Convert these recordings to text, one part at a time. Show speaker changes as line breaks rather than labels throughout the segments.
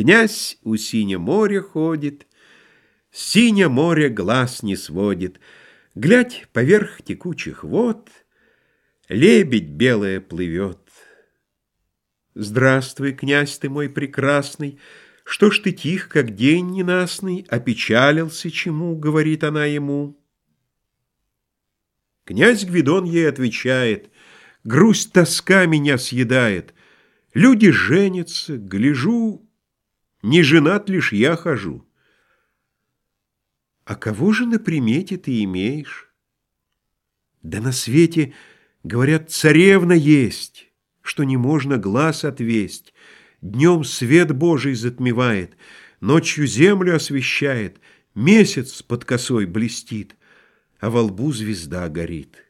Князь у сине моря ходит, Синее море глаз не сводит. Глядь поверх текучих вод, Лебедь белая плывет. Здравствуй, князь ты мой прекрасный, Что ж ты тих, как день ненастный, Опечалился чему, говорит она ему. Князь Гвидон ей отвечает, Грусть тоска меня съедает, Люди женятся, гляжу, Не женат лишь я хожу. А кого же на примете ты имеешь? Да на свете, говорят, царевна есть, Что не можно глаз отвесть. Днем свет Божий затмевает, Ночью землю освещает, Месяц под косой блестит, А во лбу звезда горит.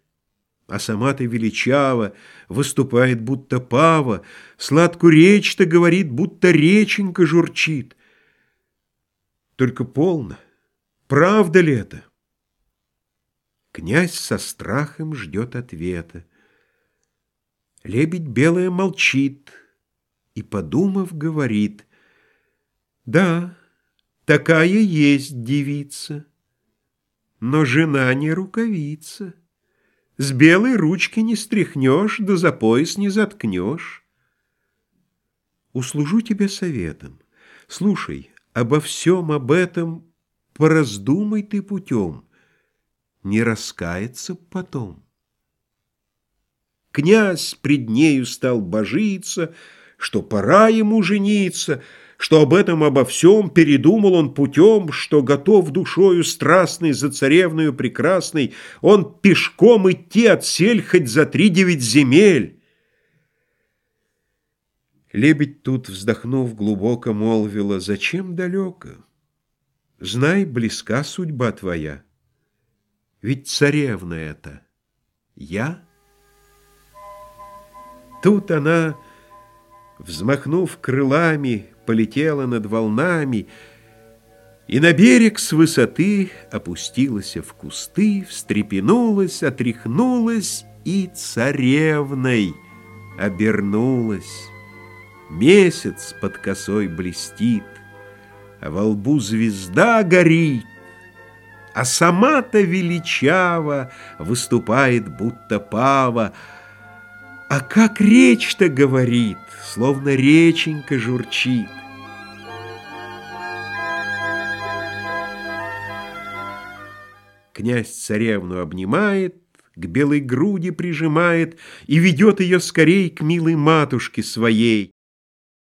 А сама ты величава, Выступает, будто пава, Сладкую речь-то говорит, Будто реченька журчит. Только полно — Правда ли это? Князь со страхом ждет ответа. Лебедь белая молчит и, подумав, говорит, «Да, такая есть девица, но жена не рукавица. С белой ручки не стряхнешь, да за пояс не заткнешь. Услужу тебе советом. Слушай, обо всем об этом пораздумай ты путем, не раскается потом. Князь пред нею стал божиться, что пора ему жениться, что об этом обо всем передумал он путем, что готов душою страстной за царевную прекрасной он пешком идти от сель хоть за три девять земель. Лебедь тут, вздохнув, глубоко молвила, «Зачем далеко?» Знай, близка судьба твоя. Ведь царевна это я. Тут она, взмахнув крылами, полетела над волнами и на берег с высоты опустилась в кусты, встрепенулась, отряхнулась и царевной обернулась. Месяц под косой блестит, а во лбу звезда горит, а сама-то величава выступает, будто пава, а как речь-то говорит, словно реченька журчит. Князь царевну обнимает, к белой груди прижимает и ведет ее скорей к милой матушке своей.